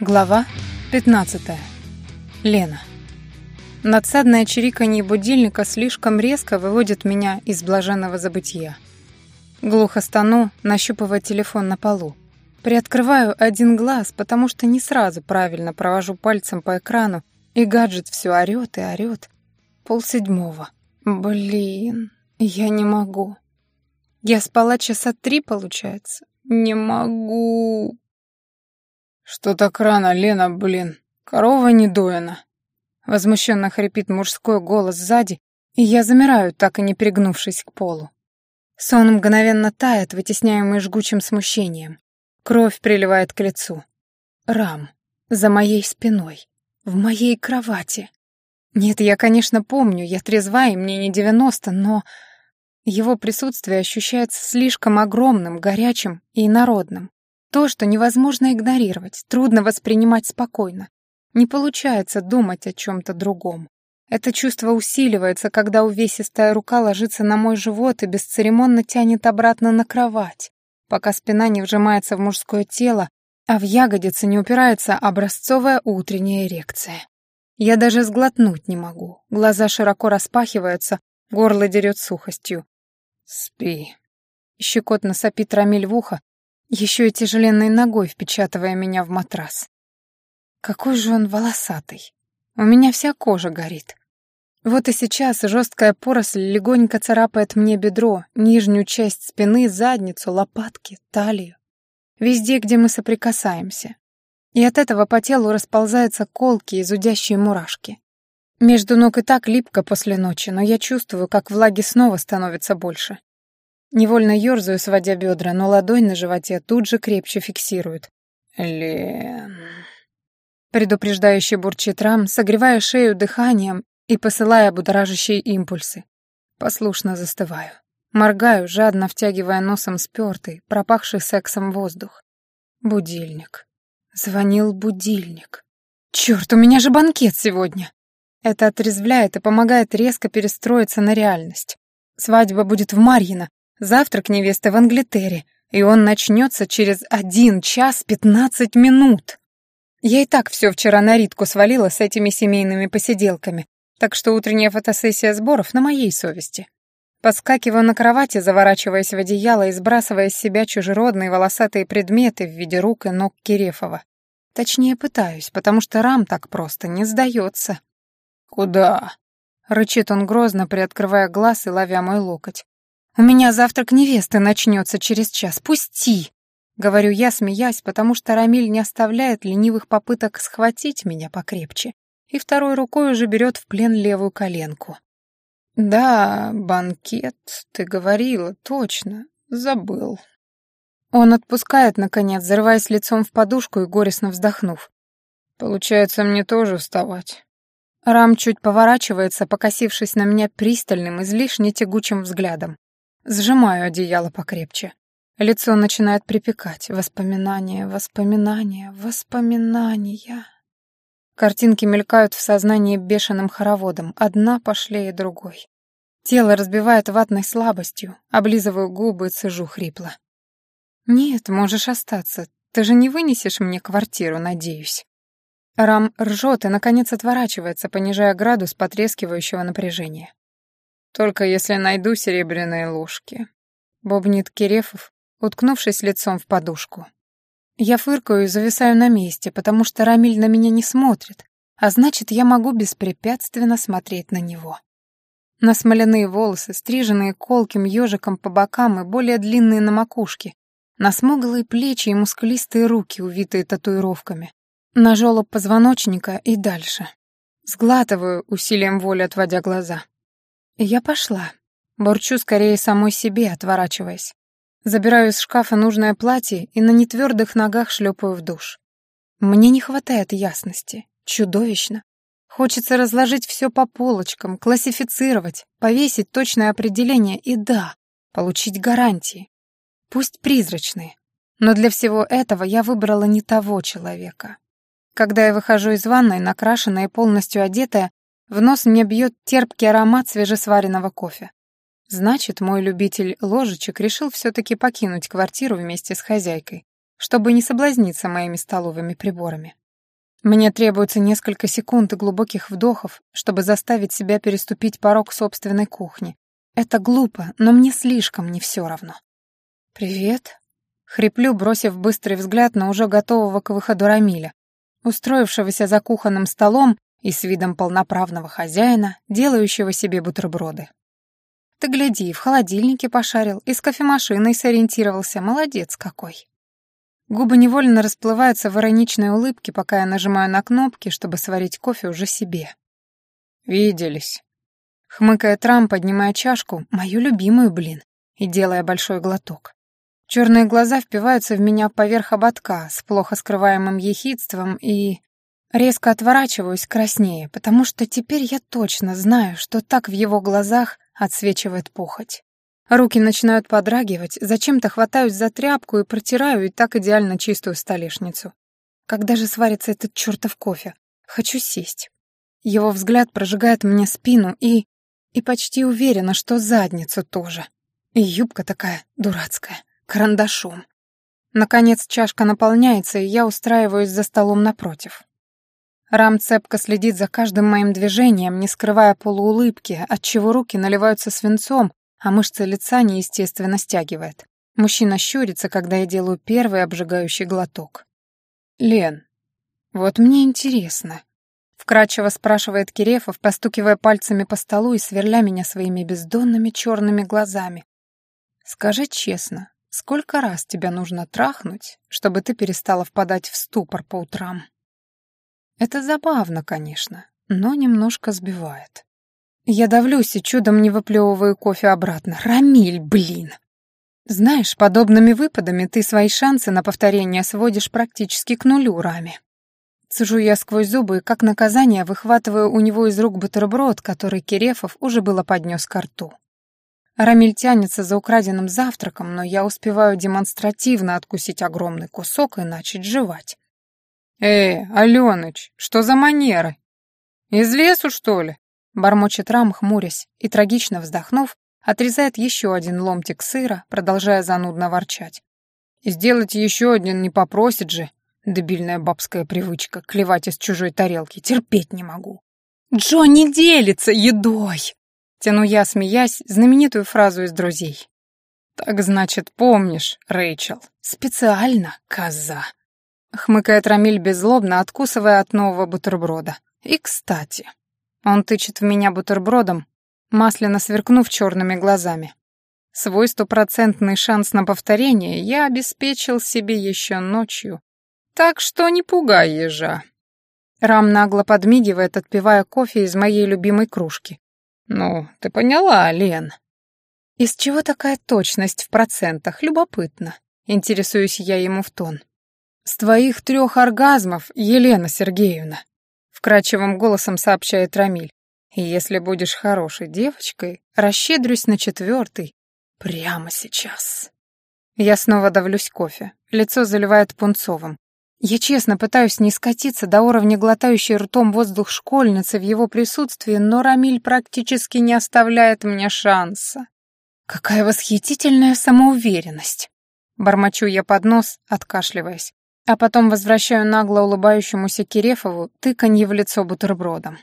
Глава 15. Лена. Надсадное чириканье будильника слишком резко выводит меня из блаженного забытия. Глухо стану, нащупывая телефон на полу. Приоткрываю один глаз, потому что не сразу правильно провожу пальцем по экрану, и гаджет все орёт и орёт. Полседьмого. Блин, я не могу. Я спала часа три, получается. Не могу. «Что так рано, Лена, блин? Корова не доена!» Возмущенно хрипит мужской голос сзади, и я замираю, так и не пригнувшись к полу. Сон мгновенно тает, вытесняемый жгучим смущением. Кровь приливает к лицу. Рам. За моей спиной. В моей кровати. Нет, я, конечно, помню, я трезва, и мне не девяносто, но... Его присутствие ощущается слишком огромным, горячим и инородным. То, что невозможно игнорировать, трудно воспринимать спокойно. Не получается думать о чем-то другом. Это чувство усиливается, когда увесистая рука ложится на мой живот и бесцеремонно тянет обратно на кровать, пока спина не вжимается в мужское тело, а в ягодицы не упирается образцовая утренняя эрекция. Я даже сглотнуть не могу. Глаза широко распахиваются, горло дерет сухостью. «Спи». Щекотно сопит Рамиль в ухо, еще и тяжеленной ногой впечатывая меня в матрас. Какой же он волосатый. У меня вся кожа горит. Вот и сейчас жесткая поросль легонько царапает мне бедро, нижнюю часть спины, задницу, лопатки, талию. Везде, где мы соприкасаемся. И от этого по телу расползаются колки и зудящие мурашки. Между ног и так липко после ночи, но я чувствую, как влаги снова становится больше. Невольно ёрзаю, сводя бедра, но ладонь на животе тут же крепче фиксирует. «Лен...» Предупреждающий бурчит рам, согревая шею дыханием и посылая будоражащие импульсы. Послушно застываю. Моргаю, жадно втягивая носом спёртый, пропахший сексом воздух. Будильник. Звонил будильник. Чёрт, у меня же банкет сегодня! Это отрезвляет и помогает резко перестроиться на реальность. Свадьба будет в Марьино, Завтрак невесты в Англитере, и он начнется через один час пятнадцать минут. Я и так все вчера на Ритку свалила с этими семейными посиделками, так что утренняя фотосессия сборов на моей совести. Подскакиваю на кровати, заворачиваясь в одеяло и сбрасывая с себя чужеродные волосатые предметы в виде рук и ног Кирефова. Точнее, пытаюсь, потому что Рам так просто не сдается. «Куда?» — рычит он грозно, приоткрывая глаз и ловя мой локоть. «У меня завтрак невесты начнется через час. Пусти!» Говорю я, смеясь, потому что Рамиль не оставляет ленивых попыток схватить меня покрепче и второй рукой уже берет в плен левую коленку. «Да, банкет, ты говорила, точно, забыл». Он отпускает, наконец, зарываясь лицом в подушку и горестно вздохнув. «Получается, мне тоже вставать». Рам чуть поворачивается, покосившись на меня пристальным, излишне тягучим взглядом. Сжимаю одеяло покрепче. Лицо начинает припекать. Воспоминания, воспоминания, воспоминания. Картинки мелькают в сознании бешеным хороводом, одна пошлее другой. Тело разбивает ватной слабостью, облизываю губы и цежу хрипло. «Нет, можешь остаться. Ты же не вынесешь мне квартиру, надеюсь». Рам ржет и, наконец, отворачивается, понижая градус потрескивающего напряжения. Только если найду серебряные ложки. Бобнит Кирефов, уткнувшись лицом в подушку. Я фыркаю и зависаю на месте, потому что Рамиль на меня не смотрит, а значит, я могу беспрепятственно смотреть на него. На смоляные волосы, стриженные колким ежиком по бокам и более длинные на макушке, на смуглые плечи и мускулистые руки, увитые татуировками, на жёлоб позвоночника и дальше. Сглатываю, усилием воли отводя глаза. Я пошла. Борчу скорее самой себе, отворачиваясь. Забираю из шкафа нужное платье и на нетвердых ногах шлепаю в душ. Мне не хватает ясности. Чудовищно. Хочется разложить все по полочкам, классифицировать, повесить точное определение и, да, получить гарантии. Пусть призрачные. Но для всего этого я выбрала не того человека. Когда я выхожу из ванной, накрашенная и полностью одетая, в нос мне бьет терпкий аромат свежесваренного кофе. Значит, мой любитель ложечек решил все-таки покинуть квартиру вместе с хозяйкой, чтобы не соблазниться моими столовыми приборами. Мне требуется несколько секунд и глубоких вдохов, чтобы заставить себя переступить порог собственной кухни. Это глупо, но мне слишком не все равно. «Привет», — хриплю, бросив быстрый взгляд на уже готового к выходу Рамиля, устроившегося за кухонным столом и с видом полноправного хозяина, делающего себе бутерброды. «Ты гляди, в холодильнике пошарил и с кофемашиной сориентировался. Молодец какой!» Губы невольно расплываются в ироничной улыбке, пока я нажимаю на кнопки, чтобы сварить кофе уже себе. «Виделись», — хмыкает Рам, поднимая чашку, мою любимую, блин, и делая большой глоток. Черные глаза впиваются в меня поверх ободка с плохо скрываемым ехидством и... Резко отворачиваюсь краснее, потому что теперь я точно знаю, что так в его глазах отсвечивает похоть. Руки начинают подрагивать, зачем-то хватаюсь за тряпку и протираю и так идеально чистую столешницу. Когда же сварится этот чертов кофе? Хочу сесть. Его взгляд прожигает мне спину и... И почти уверена, что задницу тоже. И юбка такая дурацкая, карандашом. Наконец чашка наполняется, и я устраиваюсь за столом напротив. Рам цепко следит за каждым моим движением, не скрывая полуулыбки, отчего руки наливаются свинцом, а мышцы лица неестественно стягивает. Мужчина щурится, когда я делаю первый обжигающий глоток. «Лен, вот мне интересно», — вкратчиво спрашивает Кирефов, постукивая пальцами по столу и сверля меня своими бездонными черными глазами. «Скажи честно, сколько раз тебя нужно трахнуть, чтобы ты перестала впадать в ступор по утрам?» Это забавно, конечно, но немножко сбивает. Я давлюсь и чудом не выплевываю кофе обратно. Рамиль, блин! Знаешь, подобными выпадами ты свои шансы на повторение сводишь практически к нулю, Рами. Цежу я сквозь зубы и, как наказание, выхватываю у него из рук бутерброд, который Кирефов уже было поднес ко рту. Рамиль тянется за украденным завтраком, но я успеваю демонстративно откусить огромный кусок и начать жевать. «Эй, Алёныч, что за манеры? Из лесу, что ли?» Бормочет Рам, хмурясь, и, трагично вздохнув, отрезает еще один ломтик сыра, продолжая занудно ворчать. «Сделать еще один не попросит же. Дебильная бабская привычка, клевать из чужой тарелки, терпеть не могу». «Джо не делится едой!» Тяну я, смеясь, знаменитую фразу из «Друзей». «Так значит, помнишь, Рэйчел?» «Специально, коза!» Хмыкает Рамиль беззлобно, откусывая от нового бутерброда. И, кстати, он тычет в меня бутербродом, масляно сверкнув черными глазами. Свой стопроцентный шанс на повторение я обеспечил себе еще ночью. Так что не пугай ежа. Рам нагло подмигивает, отпивая кофе из моей любимой кружки. «Ну, ты поняла, Лен?» «Из чего такая точность в процентах? Любопытно». Интересуюсь я ему в тон. «С твоих трех оргазмов, Елена Сергеевна», — вкрадчивым голосом сообщает Рамиль. «И если будешь хорошей девочкой, расщедрюсь на четвертый прямо сейчас». Я снова давлюсь кофе. Лицо заливает пунцовым. Я честно пытаюсь не скатиться до уровня глотающей ртом воздух школьницы в его присутствии, но Рамиль практически не оставляет мне шанса. Какая восхитительная самоуверенность. Бормочу я под нос, откашливаясь а потом возвращаю нагло улыбающемуся Кирефову тыканье в лицо бутербродом.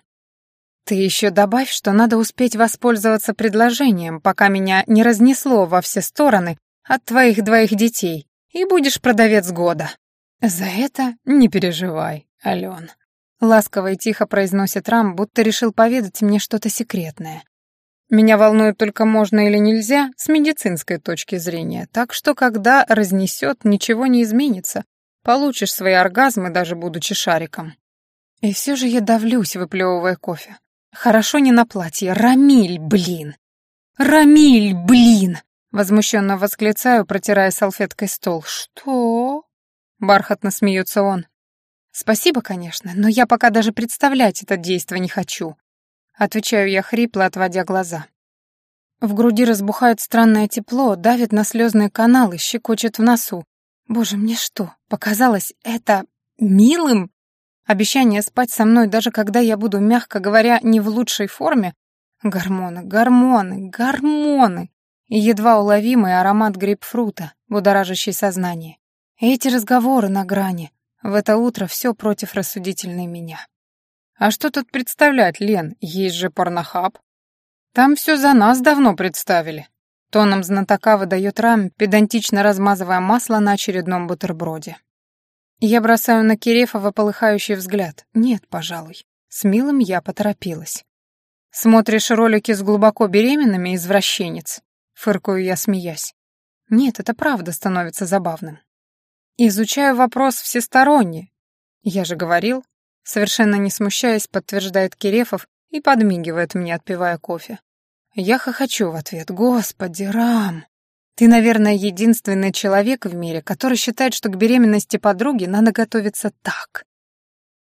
«Ты еще добавь, что надо успеть воспользоваться предложением, пока меня не разнесло во все стороны от твоих двоих детей, и будешь продавец года». «За это не переживай, Ален», — ласково и тихо произносит Рам, будто решил поведать мне что-то секретное. «Меня волнует только можно или нельзя с медицинской точки зрения, так что когда разнесет, ничего не изменится, Получишь свои оргазмы, даже будучи шариком. И все же я давлюсь, выплевывая кофе. Хорошо не на платье. Рамиль, блин! Рамиль, блин! Возмущенно восклицаю, протирая салфеткой стол. Что? Бархатно смеется он. Спасибо, конечно, но я пока даже представлять это действо не хочу. Отвечаю я хрипло, отводя глаза. В груди разбухает странное тепло, давит на слезные каналы, щекочет в носу. Боже, мне что, показалось это милым? Обещание спать со мной, даже когда я буду, мягко говоря, не в лучшей форме? Гормоны, гормоны, гормоны! И едва уловимый аромат грейпфрута, будоражащий сознание. И эти разговоры на грани. В это утро все против рассудительной меня. А что тут представлять, Лен? Есть же порнохаб. Там все за нас давно представили. Тоном знатока выдает Рам, педантично размазывая масло на очередном бутерброде. Я бросаю на Кирефова полыхающий взгляд. Нет, пожалуй. С милым я поторопилась. «Смотришь ролики с глубоко беременными, извращенец?» Фыркаю я, смеясь. Нет, это правда становится забавным. Изучаю вопрос всесторонне. Я же говорил, совершенно не смущаясь, подтверждает Кирефов и подмигивает мне, отпивая кофе. Я хохочу в ответ. Господи, Рам, ты, наверное, единственный человек в мире, который считает, что к беременности подруги надо готовиться так.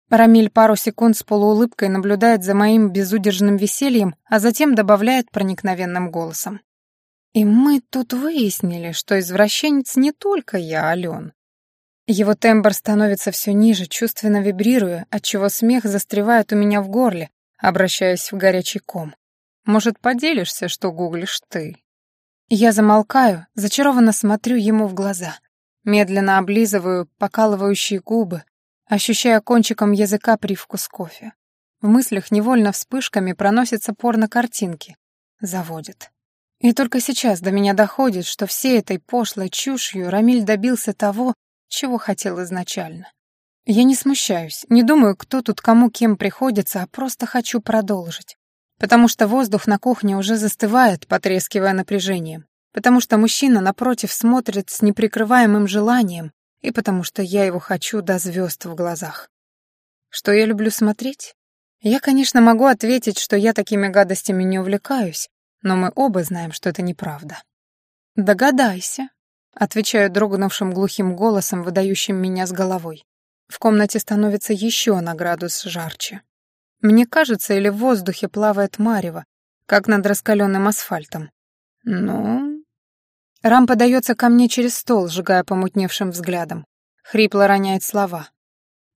Рамиль пару секунд с полуулыбкой наблюдает за моим безудержным весельем, а затем добавляет проникновенным голосом. И мы тут выяснили, что извращенец не только я, Ален. Его тембр становится все ниже, чувственно вибрируя, отчего смех застревает у меня в горле, обращаясь в горячий ком. Может, поделишься, что гуглишь ты? Я замолкаю, зачарованно смотрю ему в глаза. Медленно облизываю покалывающие губы, ощущая кончиком языка привкус кофе. В мыслях невольно вспышками проносятся порно-картинки. Заводит. И только сейчас до меня доходит, что всей этой пошлой чушью Рамиль добился того, чего хотел изначально. Я не смущаюсь, не думаю, кто тут кому кем приходится, а просто хочу продолжить. Потому что воздух на кухне уже застывает, потрескивая напряжением. Потому что мужчина напротив смотрит с неприкрываемым желанием, и потому что я его хочу до звезд в глазах. Что я люблю смотреть? Я, конечно, могу ответить, что я такими гадостями не увлекаюсь, но мы оба знаем, что это неправда. «Догадайся», — отвечаю дрогнувшим глухим голосом, выдающим меня с головой. В комнате становится еще на градус жарче. Мне кажется, или в воздухе плавает марево, как над раскаленным асфальтом. Ну, Рам подается ко мне через стол, сжигая помутневшим взглядом. Хрипло роняет слова.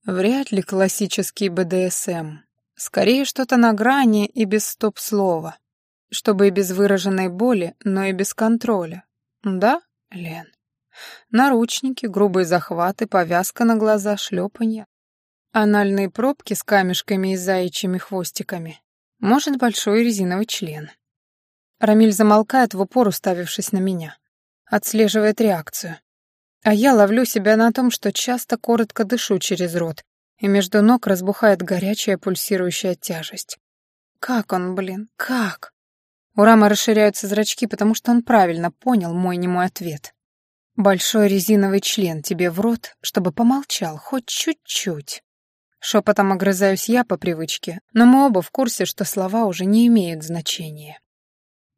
Вряд ли классический БДСМ. Скорее что-то на грани и без стоп-слова. Чтобы и без выраженной боли, но и без контроля. Да, Лен? Наручники, грубые захваты, повязка на глаза, шлепанье. Анальные пробки с камешками и заячьими хвостиками. Может, большой резиновый член. Рамиль замолкает в упор, уставившись на меня отслеживает реакцию. А я ловлю себя на том, что часто коротко дышу через рот, и между ног разбухает горячая пульсирующая тяжесть. Как он, блин, как? У Рамы расширяются зрачки, потому что он правильно понял мой немой ответ. Большой резиновый член тебе в рот, чтобы помолчал хоть чуть-чуть. Шепотом огрызаюсь я по привычке, но мы оба в курсе, что слова уже не имеют значения.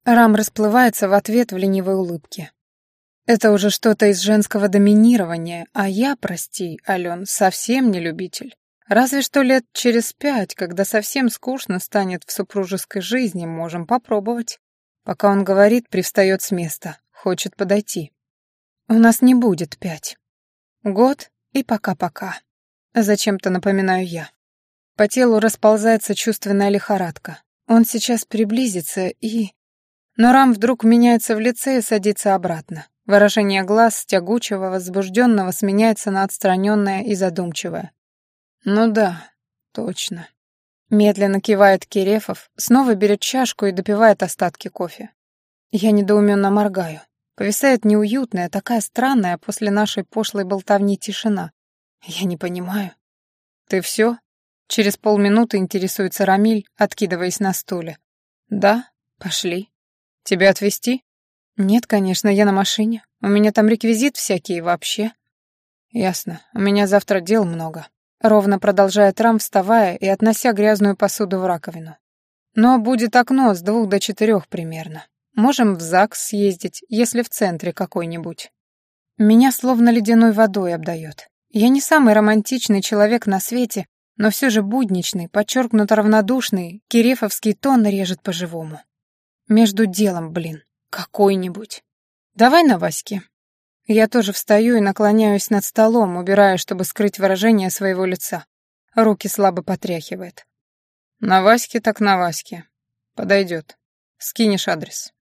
Рам расплывается в ответ в ленивой улыбке. Это уже что-то из женского доминирования, а я, прости, Ален, совсем не любитель. Разве что лет через пять, когда совсем скучно станет в супружеской жизни, можем попробовать. Пока он говорит, привстает с места, хочет подойти. У нас не будет пять. Год и пока-пока. Зачем-то напоминаю я. По телу расползается чувственная лихорадка. Он сейчас приблизится и... Но Рам вдруг меняется в лице и садится обратно. Выражение глаз тягучего, возбужденного сменяется на отстраненное и задумчивое. «Ну да, точно». Медленно кивает Кирефов, снова берет чашку и допивает остатки кофе. Я недоуменно моргаю. Повисает неуютная, такая странная после нашей пошлой болтовни тишина. Я не понимаю. «Ты все?» Через полминуты интересуется Рамиль, откидываясь на стуле. «Да, пошли. Тебя отвезти?» «Нет, конечно, я на машине. У меня там реквизит всякий вообще». «Ясно. У меня завтра дел много». Ровно продолжает Рам, вставая и относя грязную посуду в раковину. «Но будет окно с двух до четырех примерно. Можем в ЗАГС съездить, если в центре какой-нибудь». Меня словно ледяной водой обдает. Я не самый романтичный человек на свете, но все же будничный, подчеркнуто равнодушный, кирефовский тон режет по-живому. Между делом, блин. Какой-нибудь. Давай на Ваське. Я тоже встаю и наклоняюсь над столом, убирая, чтобы скрыть выражение своего лица. Руки слабо потряхивает. На Ваське так на Ваське. Подойдет. Скинешь адрес.